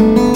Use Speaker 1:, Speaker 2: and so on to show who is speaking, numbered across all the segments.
Speaker 1: thank you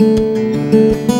Speaker 1: you.